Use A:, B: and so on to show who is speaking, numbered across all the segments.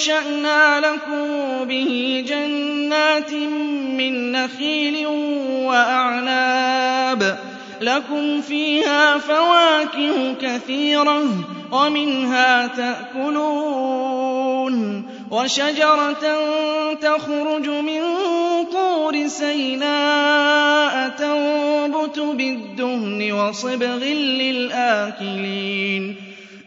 A: فأنشأنا لكم به جنات من نخيل وأعناب لكم فيها فواكه كثيرة ومنها تأكلون وشجرة تخرج من طور سيناء تنبت بالدهن وصبغ للآكلين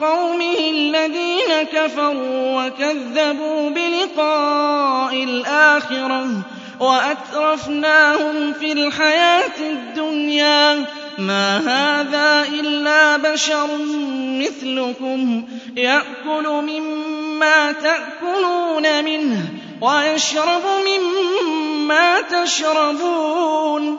A: قَوْمِهِ الَّذِينَ كَفَرُوا وَكَذَّبُوا بِلِقَاءِ الْآخِرَةِ وَأَتْرَفْنَاهُمْ فِي الْحَيَاةِ الدُّنْيَا مَا هَٰذَا إِلَّا بَشَرٌ مِّثْلُكُمْ يَأْكُلُ مِمَّا تَأْكُلُونَ مِنْهُ وَيَشْرَبُ مِمَّا تَشْرَبُونَ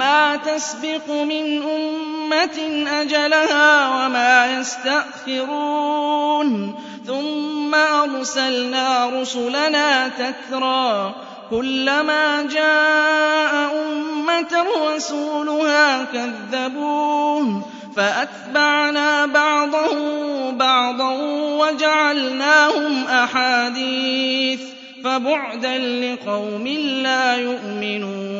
A: مَا تَسْبِقُ مِنْ أُمَّةٍ أَجَلَهَا وَمَا يَسْتَأْخِرُونَ. ثُمَّ أَرْسَلْنَا رُسُلَنَا تَتْرَىٰ ۖ كُلَّمَا جَاءَ أُمَّةً رَّسُولُهَا كَذَّبُوهُ. فَأَتْبَعْنَا بَعْضَهُم بَعْضًا وَجَعَلْنَاهُمْ أَحَادِيثَ ۚ. فَبُعْدًا لِّقَوْمٍ لَّا يُؤْمِنُونَ.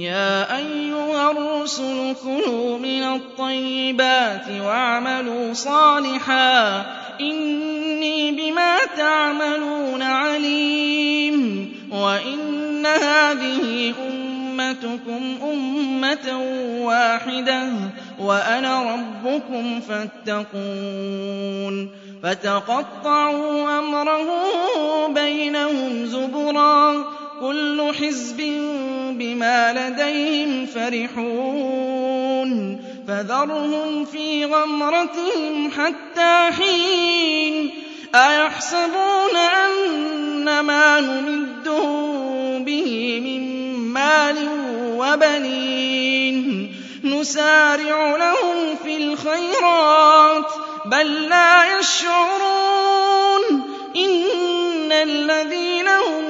A: يَا أَيُّهَا الرُّسُلُ كُلُوا مِنَ الطَّيِّبَاتِ وَاعْمَلُوا صَالِحًا إِنِّي بِمَا تَعْمَلُونَ عَلِيمٌ وَإِنَّ هَٰذِهِ أُمَّتُكُمْ أُمَّةً وَاحِدَةً وَأَنَا رَبُّكُمْ فَاتَّقُونِ فَتَقَطَّعُوا أَمْرَهُم بَيْنَهُمْ زُبُرًا ۖ كُلُّ حِزْبٍ بِمَا لَدَيْهِمْ فَرِحُونَ فَذَرْهُمْ فِي غَمْرَتِهِمْ حَتَّىٰ حِينٍ أَيَحْسَبُونَ أَنَّمَا نُمِدُّهُم بِهِ مِن مَّالٍ وَبَنِينَ نُسَارِعُ لَهُمْ فِي الْخَيْرَاتِ بَل لَّا يَشْعُرُونَ إِنَّ الَّذِينَ هُم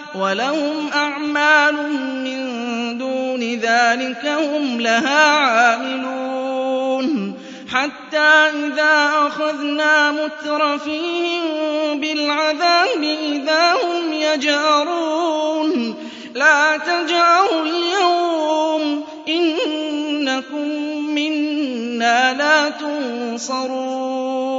A: وَلَهُمْ أَعْمَالٌ مِّن دُونِ ذَٰلِكَ هُمْ لَهَا عَامِلُونَ حَتَّىٰ إِذَا أَخَذْنَا مُتْرَفِيهِم بِالْعَذَابِ إِذَا هُمْ يَجْأَرُونَ لَا تَجْأَرُوا الْيَوْمَ إِنَّكُم مِّنَّا لَا تُنصَرُونَ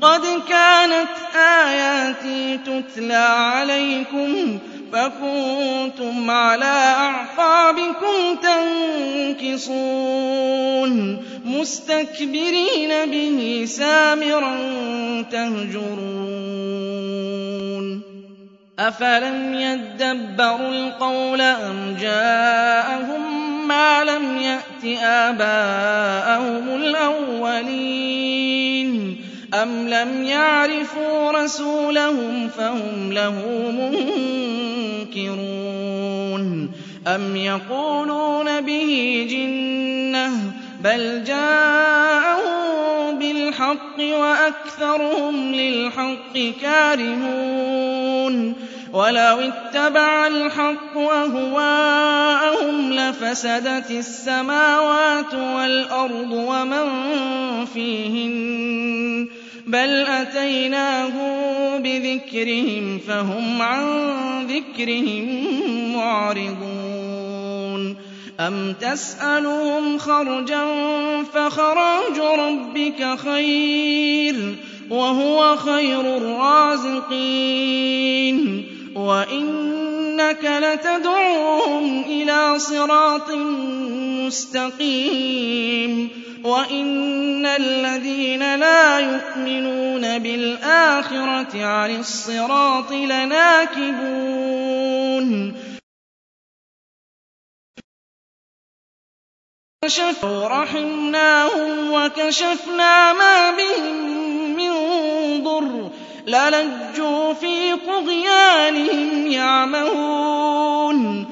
A: قَدْ كَانَتْ آيَاتِي تُتْلَىٰ عَلَيْكُمْ فَكُنتُمْ عَلَىٰ أَعْقَابِكُمْ تَنكِصُونَ مُسْتَكْبِرِينَ بِهِ سَامِرًا تَهْجُرُونَ أَفَلَمْ يَدَّبَّرُوا الْقَوْلَ أَمْ جَاءَهُم مَّا لَمْ يَأْتِ آبَاءَهُمُ الْأَوَّلِينَ أَمْ لَمْ يَعْرِفُوا رَسُولَهُمْ فَهُمْ لَهُ مُنكِرُونَ أَمْ يَقُولُونَ بِهِ جِنَّةٌ ۚ بَلْ جَاءَهُم بِالْحَقِّ وَأَكْثَرُهُمْ لِلْحَقِّ كَارِهُونَ وَلَوِ اتَّبَعَ الْحَقُّ أَهْوَاءَهُمْ لَفَسَدَتِ السَّمَاوَاتُ وَالْأَرْضُ وَمَن فِيهِنَّ ۚ بَلْ أَتَيْنَاهُم بِذِكْرِهِمْ فَهُمْ عَن ذِكْرِهِم مُّعْرِضُونَ أَمْ تَسْأَلُهُمْ خَرْجًا فَخَرَاجُ رَبِّكَ خَيْرٌ ۖ وَهُوَ خَيْرُ الرَّازِقِينَ وَإِنَّكَ لَتَدْعُوهُمْ إِلَىٰ صِرَاطٍ مُّسْتَقِيمٍ وَإِنَّ الَّذِينَ لَا يُؤْمِنُونَ بِالْآخِرَةِ عَنِ الصِّرَاطِ لَنَاكِبُونَ رَحِمْنَاهُمْ وَكَشَفْنَا مَا بِهِم مِّن ضُرٍّ لَّلَجُّوا فِي طُغْيَانِهِمْ يَعْمَهُونَ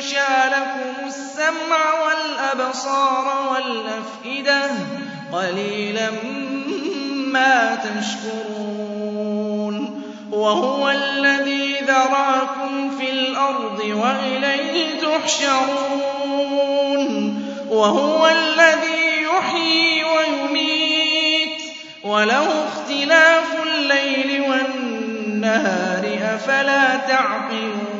A: أَنشَأَ لَكُمُ السَّمْعَ وَالْأَبْصَارَ وَالْأَفْئِدَةَ ۚ قَلِيلًا مَّا تَشْكُرُونَ وَهُوَ الَّذِي ذَرَأَكُمْ فِي الْأَرْضِ وَإِلَيْهِ تُحْشَرُونَ وَهُوَ الَّذِي يُحْيِي وَيُمِيتُ وَلَهُ اخْتِلَافُ اللَّيْلِ وَالنَّهَارِ ۚ أَفَلَا تَعْقِلُونَ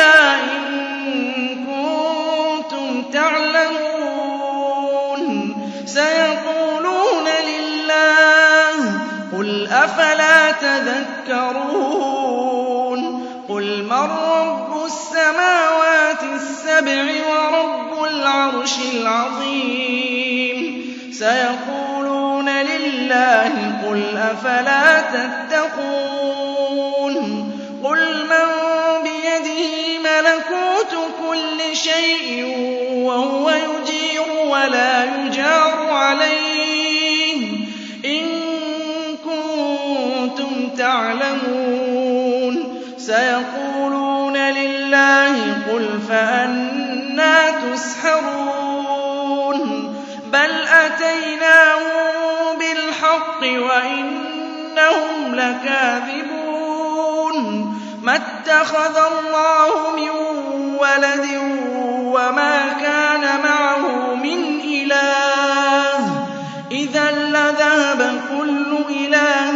A: إِن كُنتُمْ تَعْلَمُونَ. سَيَقُولُونَ لِلَّهِ ۚ قُلْ أَفَلَا تَذَكَّرُونَ؟ قُلْ مَن رَّبُّ السَّمَاوَاتِ السَّبْعِ وَرَبُّ الْعَرْشِ الْعَظِيمِ؟ سَيَقُولُونَ لِلَّهِ ۚ قُلْ أَفَلَا تَذَكَّرُونَ؟ لَكَاذِبُونَ. مَا اتَّخَذَ اللَّهُ مِن وَلَدٍ وَمَا كَانَ مَعَهُ مِنْ إِلَٰهٍ ۚ. إِذًا لَّذَهَبَ كُلُّ إِلَٰهٍ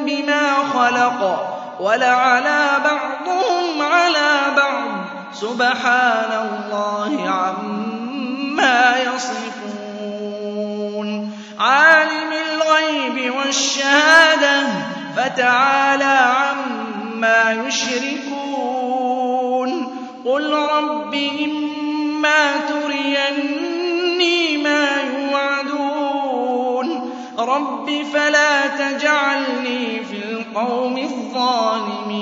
A: بِمَا خَلَقَ وَلَعَلَا بَعْضُهُمْ عَلَىٰ بَعْضٍ ۚ. سُبْحَانَ اللَّهِ عَمَّا يَصِفُونَ. عَالِمِ الْغَيْبِ وَالشَّهَادَةِ. فَتَعَالَىٰ عَمَّا يُشْرِكُونَ. قُل رَّبِّ إِمَّا تُرِيَنِّي مَا يُوعَدُونَ. رَبِّ فَلَا تَجْعَلْنِي فِي الْقَوْمِ الظَّالِمِينَ.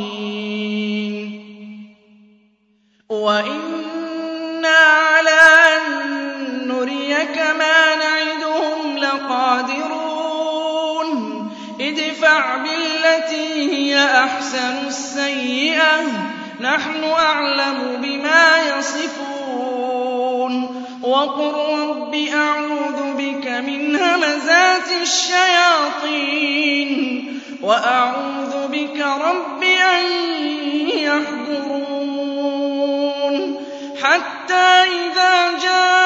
A: وَإِنَّا عَلَىٰ أَن نُّرِيَكَ مَا نَعِدُهُمْ لَقَادِرُونَ. ادْفَعْ هِيَ أَحْسَنُ السَّيِّئَةَ ۚ نَحْنُ أَعْلَمُ بِمَا يَصِفُونَ. وَقُل رَّبِّ أَعُوذُ بِكَ مِنْ هَمَزَاتِ الشَّيَاطِينِ وَأَعُوذُ بِكَ رَبِّ أَن يَحْضُرُونِ. حَتَّىٰ إِذَا جَاءَ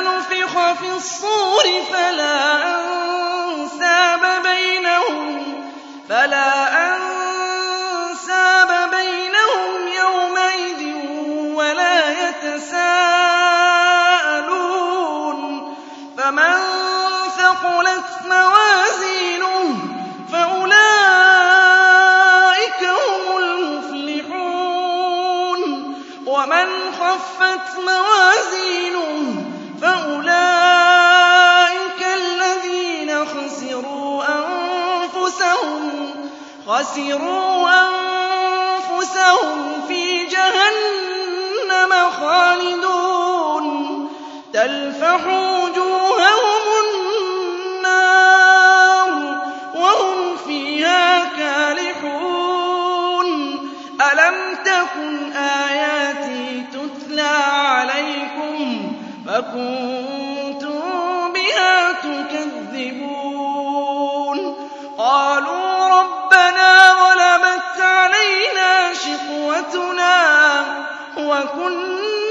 A: نُفِخَ فِي الصُّورِ فَلَا أَنسَابَ بَيْنَهُمْ يَوْمَئِذٍ وَلَا يَتَسَاءَلُونَ. فَمَن ثَقُلَتْ مَوَازِينُهُ فَأُولَٰئِكَ هُمُ الْمُفْلِحُونَ. وَمَنْ خَفَّتْ مَوَازِينُهُ خَسِرُوا أَنفُسَهُمْ فِي جَهَنَّمَ خَالِدُونَ تَلْفَحُ وُجُوهَهُمُ النَّارُ وَهُمْ فِيهَا كَالِحُونَ أَلَمْ تَكُنْ آيَاتِي تُتْلَىٰ عَلَيْكُمْ فَكُنتُم شِقْوَتُنَا وَكُنَّا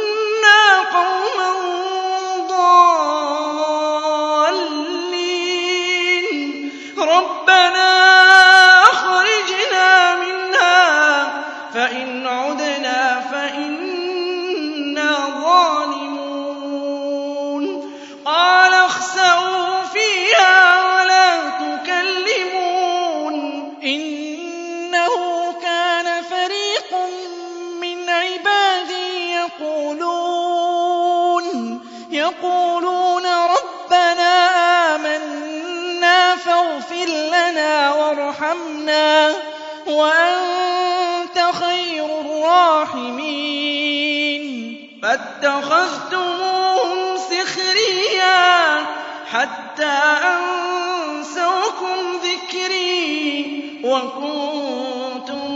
A: فَاتَّخَذْتُمُوهُمْ سِخْرِيًّا حَتَّىٰ أَنسَوْكُمْ ذِكْرِي وَكُنتُم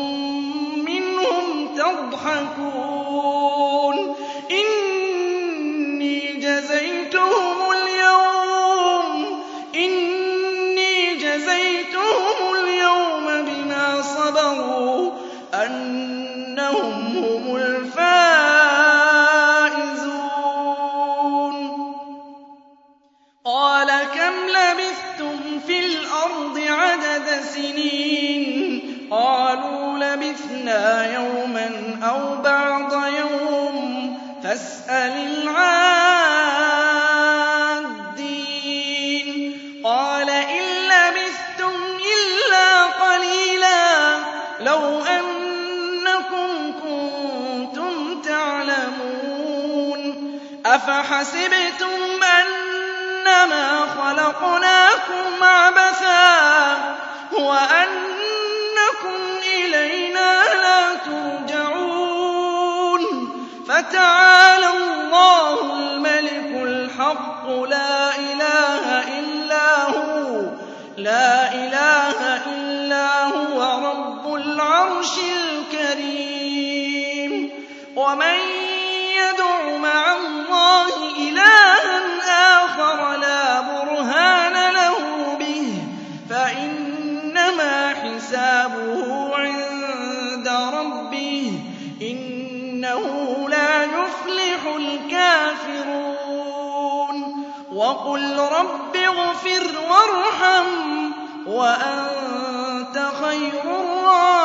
A: مِّنْهُمْ تَضْحَكُونَ أَفَحَسِبْتُمْ أَنَّمَا خَلَقْنَاكُمْ عَبَثًا وَأَنَّكُمْ إِلَيْنَا لَا تُرْجَعُونَ. فَتَعَالَى اللَّهُ الْمَلِكُ الْحَقُّ لَا إِلَٰهَ إِلَّا هُوَ رَبُّ الْعَرْشِ الْكَرِيمِ. وَمَن وَقُل رَّبِّ اغْفِرْ وَارْحَمْ وَأَنتَ خَيْرُ الرَّاحِمِينَ.